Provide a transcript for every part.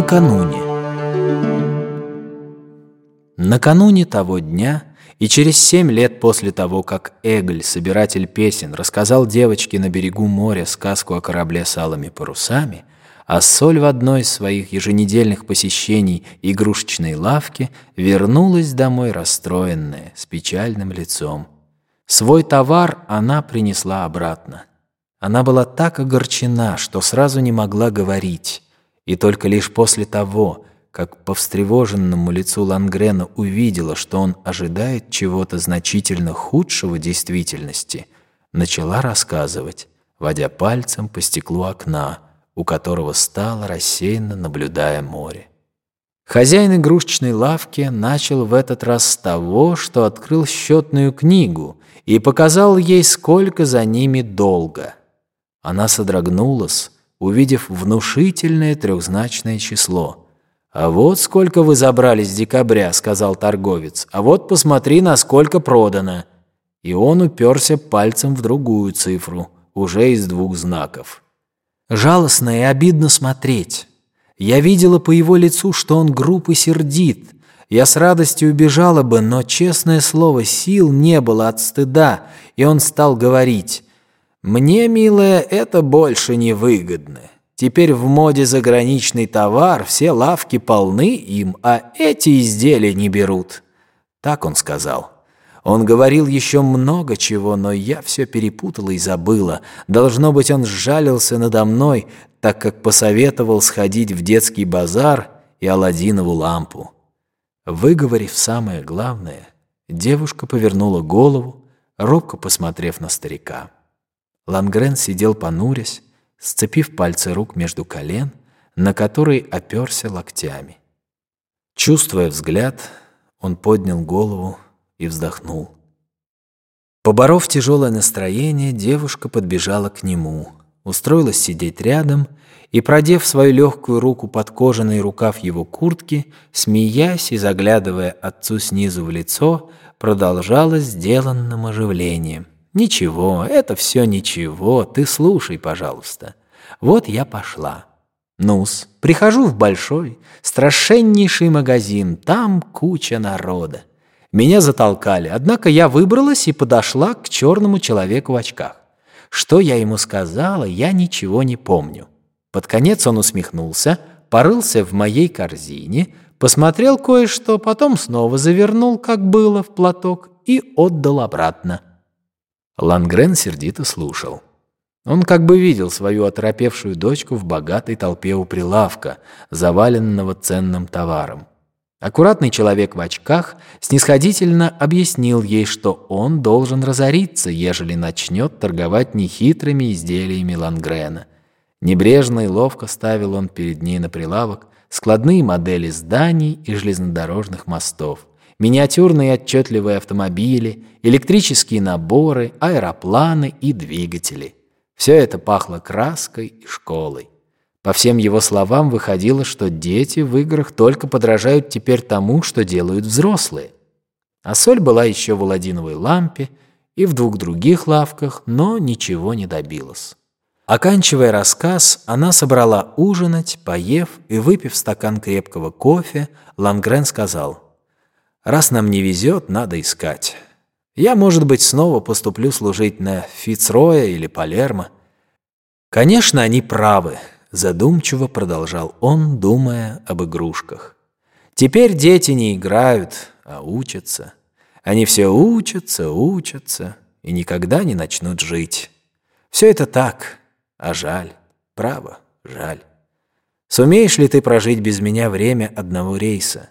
Накануне. Накануне того дня и через семь лет после того, как Эгль, собиратель песен, рассказал девочке на берегу моря сказку о корабле с алыми парусами, а Соль в одной из своих еженедельных посещений игрушечной лавки вернулась домой расстроенная, с печальным лицом. Свой товар она принесла обратно. Она была так огорчена, что сразу не могла говорить, и только лишь после того, как по встревоженному лицу Лангрена увидела, что он ожидает чего-то значительно худшего действительности, начала рассказывать, водя пальцем по стеклу окна, у которого стала рассеянно наблюдая море. Хозяин игрушечной лавки начал в этот раз с того, что открыл счетную книгу и показал ей, сколько за ними долго. Она содрогнулась, увидев внушительное трехзначное число. «А вот сколько вы забрали с декабря», — сказал торговец. «А вот посмотри, насколько продано». И он уперся пальцем в другую цифру, уже из двух знаков. Жалостно и обидно смотреть. Я видела по его лицу, что он груб и сердит. Я с радостью убежала бы, но, честное слово, сил не было от стыда, и он стал говорить, «Мне, милая, это больше не выгодно. Теперь в моде заграничный товар, все лавки полны им, а эти изделия не берут». Так он сказал. Он говорил еще много чего, но я все перепутала и забыла. Должно быть, он сжалился надо мной, так как посоветовал сходить в детский базар и Аладдинову лампу. Выговорив самое главное, девушка повернула голову, робко посмотрев на старика. Лангрен сидел понурясь, сцепив пальцы рук между колен, на которые оперся локтями. Чувствуя взгляд, он поднял голову, и вздохнул. Поборов тяжелое настроение, девушка подбежала к нему, устроилась сидеть рядом и, продев свою легкую руку под кожаный рукав его куртки, смеясь и заглядывая отцу снизу в лицо, продолжала сделанным оживлением. «Ничего, это все ничего, ты слушай, пожалуйста. Вот я пошла. Нус, прихожу в большой, страшеннейший магазин, там куча народа. Меня затолкали, однако я выбралась и подошла к черному человеку в очках. Что я ему сказала, я ничего не помню. Под конец он усмехнулся, порылся в моей корзине, посмотрел кое-что, потом снова завернул, как было, в платок и отдал обратно. Лангрен сердито слушал. Он как бы видел свою оторопевшую дочку в богатой толпе у прилавка, заваленного ценным товаром. Аккуратный человек в очках снисходительно объяснил ей, что он должен разориться, ежели начнет торговать нехитрыми изделиями Лангрена. Небрежно и ловко ставил он перед ней на прилавок складные модели зданий и железнодорожных мостов, миниатюрные отчетливые автомобили, электрические наборы, аэропланы и двигатели. Все это пахло краской и школой. По всем его словам выходило, что дети в играх только подражают теперь тому, что делают взрослые. А соль была еще в Аладдиновой лампе и в двух других лавках, но ничего не добилась. Оканчивая рассказ, она собрала ужинать, поев и выпив стакан крепкого кофе, Лангрен сказал, «Раз нам не везет, надо искать. Я, может быть, снова поступлю служить на Фицроя или Палермо. Конечно, они правы». Задумчиво продолжал он, думая об игрушках. Теперь дети не играют, а учатся. Они все учатся, учатся и никогда не начнут жить. Все это так, а жаль, право, жаль. Сумеешь ли ты прожить без меня время одного рейса?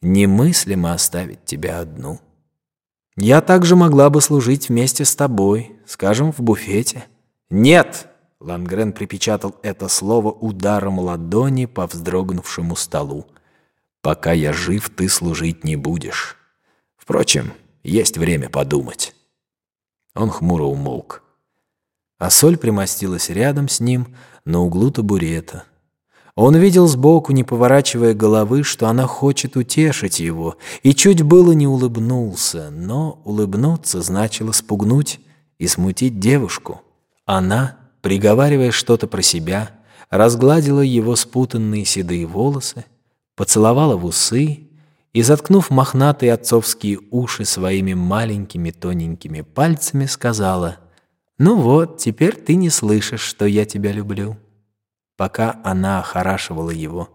Немыслимо оставить тебя одну. Я также могла бы служить вместе с тобой, скажем, в буфете. Нет! Лангрен припечатал это слово ударом ладони по вздрогнувшему столу. «Пока я жив, ты служить не будешь. Впрочем, есть время подумать». Он хмуро умолк. А соль примостилась рядом с ним на углу табурета. Он видел сбоку, не поворачивая головы, что она хочет утешить его, и чуть было не улыбнулся, но улыбнуться значило спугнуть и смутить девушку. Она приговаривая что-то про себя, разгладила его спутанные седые волосы, поцеловала в усы и, заткнув мохнатые отцовские уши своими маленькими тоненькими пальцами, сказала «Ну вот, теперь ты не слышишь, что я тебя люблю». Пока она охорашивала его,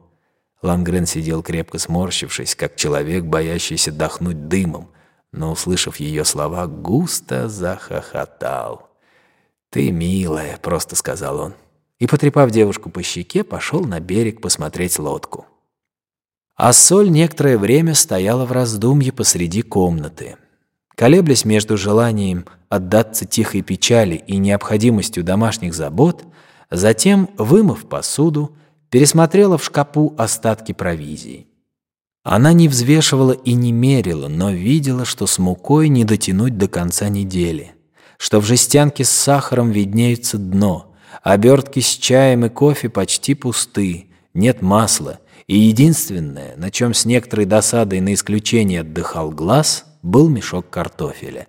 Лангрен сидел крепко сморщившись, как человек, боящийся дохнуть дымом, но, услышав ее слова, густо захохотал. «Ты милая», — просто сказал он. И, потрепав девушку по щеке, пошел на берег посмотреть лодку. А соль некоторое время стояла в раздумье посреди комнаты. Колеблясь между желанием отдаться тихой печали и необходимостью домашних забот, затем, вымыв посуду, пересмотрела в шкапу остатки провизии. Она не взвешивала и не мерила, но видела, что с мукой не дотянуть до конца недели, что в жестянке с сахаром виднеется дно, обертки с чаем и кофе почти пусты, нет масла, и единственное, на чем с некоторой досадой на исключение отдыхал глаз, был мешок картофеля.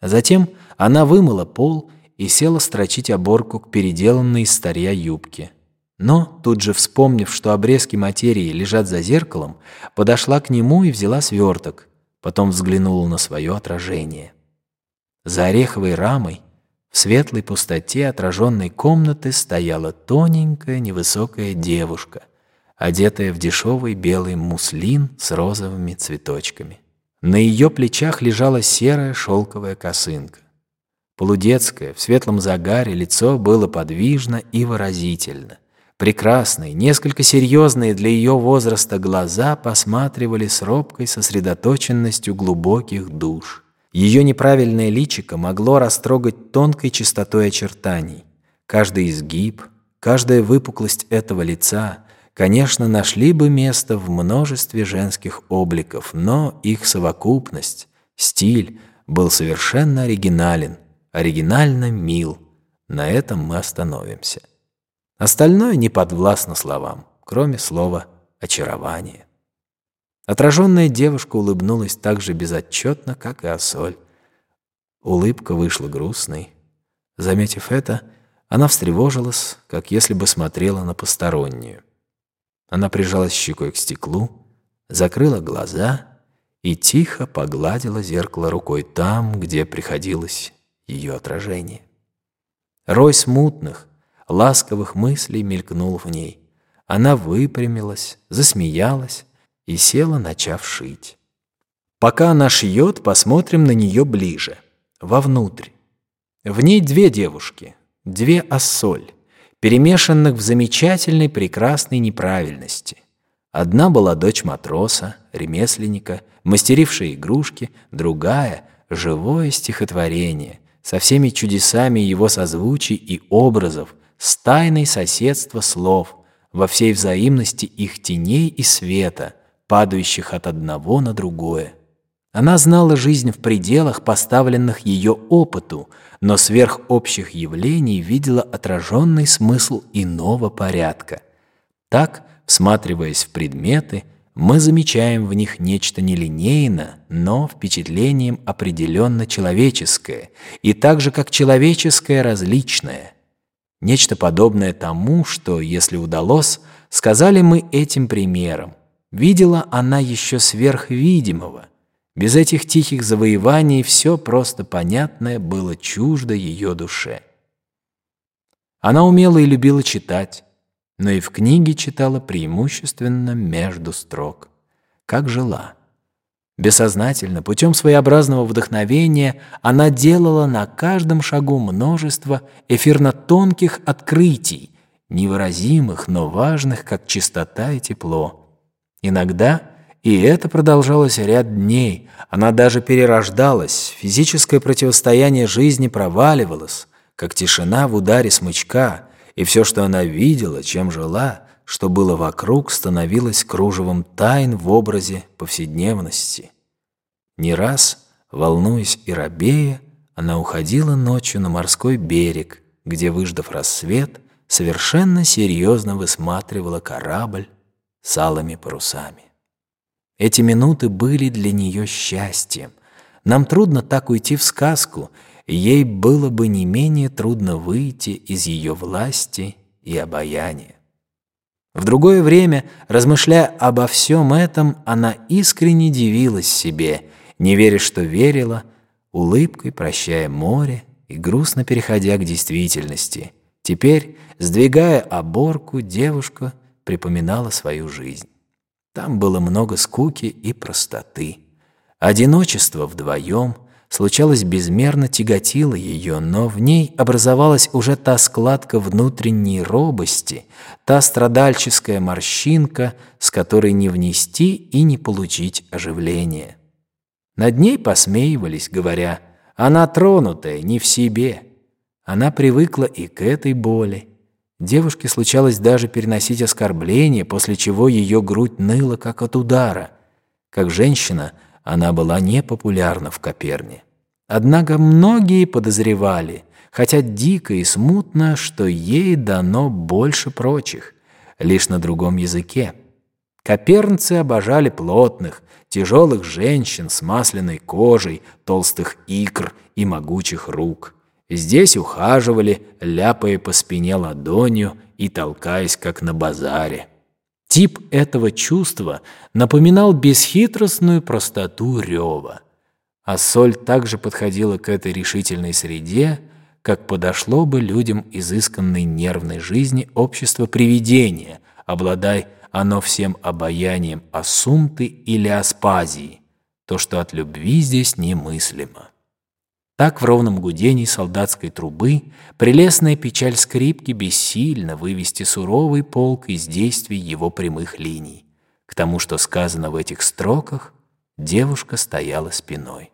Затем она вымыла пол и села строчить оборку к переделанной из старья юбке. Но, тут же вспомнив, что обрезки материи лежат за зеркалом, подошла к нему и взяла сверток, потом взглянула на свое отражение. За ореховой рамой, в светлой пустоте отраженной комнаты стояла тоненькая невысокая девушка, одетая в дешевый белый муслин с розовыми цветочками. На ее плечах лежала серая шелковая косынка. Полудетское, в светлом загаре лицо было подвижно и выразительно – Прекрасные, несколько серьезные для ее возраста глаза посматривали с робкой сосредоточенностью глубоких душ. Ее неправильное личико могло растрогать тонкой чистотой очертаний. Каждый изгиб, каждая выпуклость этого лица, конечно, нашли бы место в множестве женских обликов, но их совокупность, стиль был совершенно оригинален, оригинально мил. На этом мы остановимся. Остальное не подвластно словам, кроме слова «очарование». Отраженная девушка улыбнулась так же безотчетно, как и Ассоль. Улыбка вышла грустной. Заметив это, она встревожилась, как если бы смотрела на постороннюю. Она прижалась щекой к стеклу, закрыла глаза и тихо погладила зеркало рукой там, где приходилось ее отражение. Рой смутных, ласковых мыслей мелькнул в ней. Она выпрямилась, засмеялась и села, начав шить. Пока она шьет, посмотрим на нее ближе, вовнутрь. В ней две девушки, две ассоль, перемешанных в замечательной прекрасной неправильности. Одна была дочь матроса, ремесленника, мастерившая игрушки, другая — живое стихотворение со всеми чудесами его созвучий и образов, с тайной соседства слов, во всей взаимности их теней и света, падающих от одного на другое. Она знала жизнь в пределах, поставленных ее опыту, но сверх общих явлений видела отраженный смысл иного порядка. Так, всматриваясь в предметы, мы замечаем в них нечто нелинейно, но впечатлением определенно человеческое, и так же, как человеческое различное – Нечто подобное тому, что, если удалось, сказали мы этим примером. Видела она еще сверхвидимого. Без этих тихих завоеваний все просто понятное было чуждо ее душе. Она умела и любила читать, но и в книге читала преимущественно между строк. Как жила. Бессознательно, путем своеобразного вдохновения, она делала на каждом шагу множество эфирно-тонких открытий, невыразимых, но важных, как чистота и тепло. Иногда, и это продолжалось ряд дней, она даже перерождалась, физическое противостояние жизни проваливалось, как тишина в ударе смычка, и все, что она видела, чем жила – что было вокруг, становилось кружевом тайн в образе повседневности. Не раз, волнуясь и робея, она уходила ночью на морской берег, где, выждав рассвет, совершенно серьезно высматривала корабль с алыми парусами. Эти минуты были для нее счастьем. Нам трудно так уйти в сказку, ей было бы не менее трудно выйти из ее власти и обаяние. В другое время, размышляя обо всем этом, она искренне дивилась себе, не веря, что верила, улыбкой прощая море и грустно переходя к действительности. Теперь, сдвигая оборку, девушка припоминала свою жизнь. Там было много скуки и простоты. Одиночество вдвоем — случалось, безмерно тяготило ее, но в ней образовалась уже та складка внутренней робости, та страдальческая морщинка, с которой не внести и не получить оживление. Над ней посмеивались, говоря, «Она тронутая, не в себе». Она привыкла и к этой боли. Девушке случалось даже переносить оскорбления, после чего ее грудь ныла, как от удара. Как женщина – она была непопулярна в Коперне. Однако многие подозревали, хотя дико и смутно, что ей дано больше прочих, лишь на другом языке. Копернцы обожали плотных, тяжелых женщин с масляной кожей, толстых икр и могучих рук. Здесь ухаживали, ляпая по спине ладонью и толкаясь, как на базаре. Тип этого чувства напоминал бесхитростную простоту рева. А соль также подходила к этой решительной среде, как подошло бы людям изысканной нервной жизни общества привидения, обладай оно всем обаянием Асумты или Аспазии, то, что от любви здесь немыслимо. Так в ровном гудении солдатской трубы прелестная печаль скрипки бессильно вывести суровый полк из действий его прямых линий. К тому, что сказано в этих строках, девушка стояла спиной.